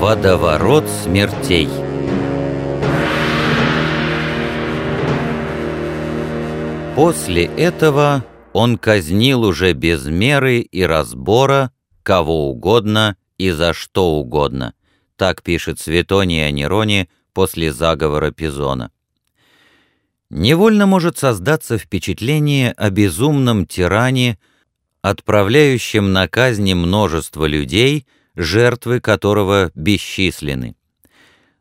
Водоворот смертей После этого он казнил уже без меры и разбора кого угодно и за что угодно. Так пишет Светоний о Нероне после заговора Пизона. Невольно может создаться впечатление о безумном тиране, отправляющем на казни множество людей, жертвы которого бесчисленны.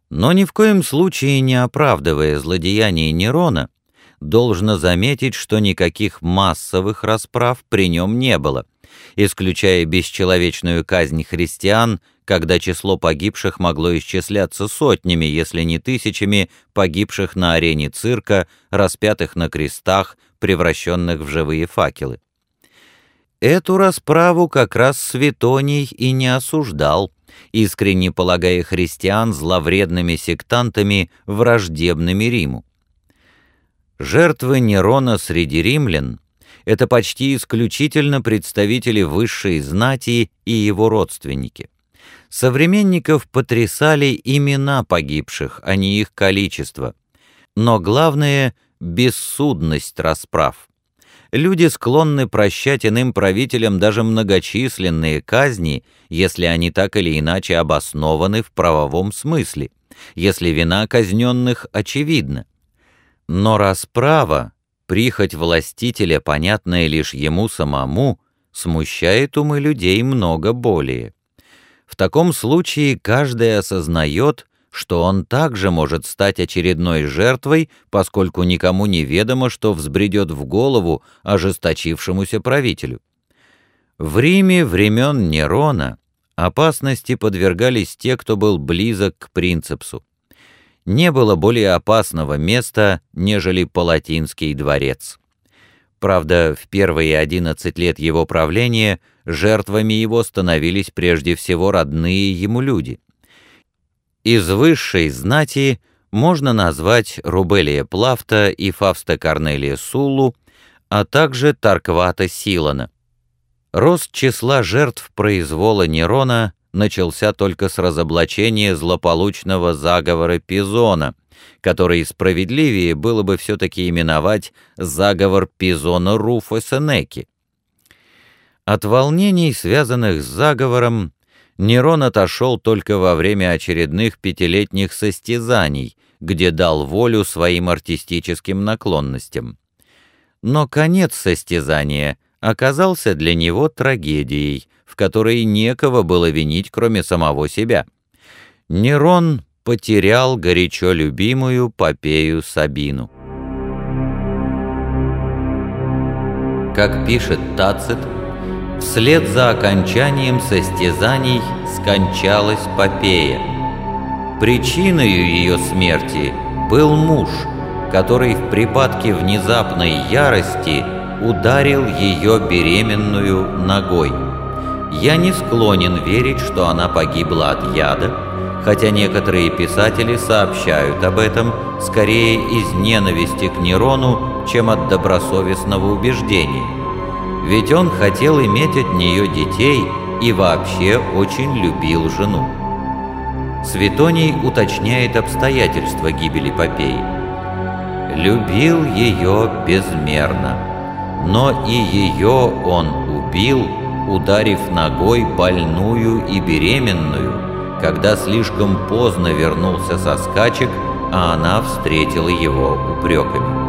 Но ни в коем случае не оправдывая злодеяния Нерона, должно заметить, что никаких массовых расправ при нем не было, исключая бесчеловечную казнь христиан, когда число погибших могло исчисляться сотнями, если не тысячами, погибших на арене цирка, распятых на крестах, превращенных в живые факелы. Эту расправу как раз Светоний и не осуждал, искренне полагая христиан зловредными сектантами, враждебными Риму. Жертвы Нерона среди римлян — это почти исключительно представители высшей знати и его родственники. Современников потрясали имена погибших, а не их количество. Но главное — бессудность расправ. Люди склонны прощать иным правителям даже многочисленные казни, если они так или иначе обоснованы в правовом смысле, если вина казненных очевидна. Но расправа, прихоть властителя, понятная лишь ему самому, смущает умы людей много более. В таком случае каждый осознает, что он также может стать очередной жертвой, поскольку никому не ведомо, что взбредет в голову ожесточившемуся правителю. В Риме времен Нерона опасности подвергались те, кто был близок к принципсу не было более опасного места, нежели Палатинский дворец. Правда, в первые 11 лет его правления жертвами его становились прежде всего родные ему люди. Из высшей знати можно назвать Рубелия Плафта и Фавста Корнелия Суллу, а также Тарквата Силана. Рост числа жертв произвола Нерона начался только с разоблачения злополучного заговора Пизона, который справедливее было бы все-таки именовать заговор Пизона Руфа Сенеки. От волнений, связанных с заговором, Нерон отошел только во время очередных пятилетних состязаний, где дал волю своим артистическим наклонностям. Но конец состязания оказался для него трагедией — в которой некого было винить, кроме самого себя. Нерон потерял горячо любимую Попею Сабину. Как пишет Тацит, вслед за окончанием состязаний скончалась Попея. Причиной ее смерти был муж, который в припадке внезапной ярости ударил ее беременную ногой. Я не склонен верить, что она погибла от яда, хотя некоторые писатели сообщают об этом скорее из ненависти к Нерону, чем от добросовестного убеждения. Ведь он хотел иметь от нее детей и вообще очень любил жену. Светоний уточняет обстоятельства гибели Попеи. Любил ее безмерно, но и ее он убил, ударив ногой больную и беременную, когда слишком поздно вернулся со скачек, а она встретила его упреками.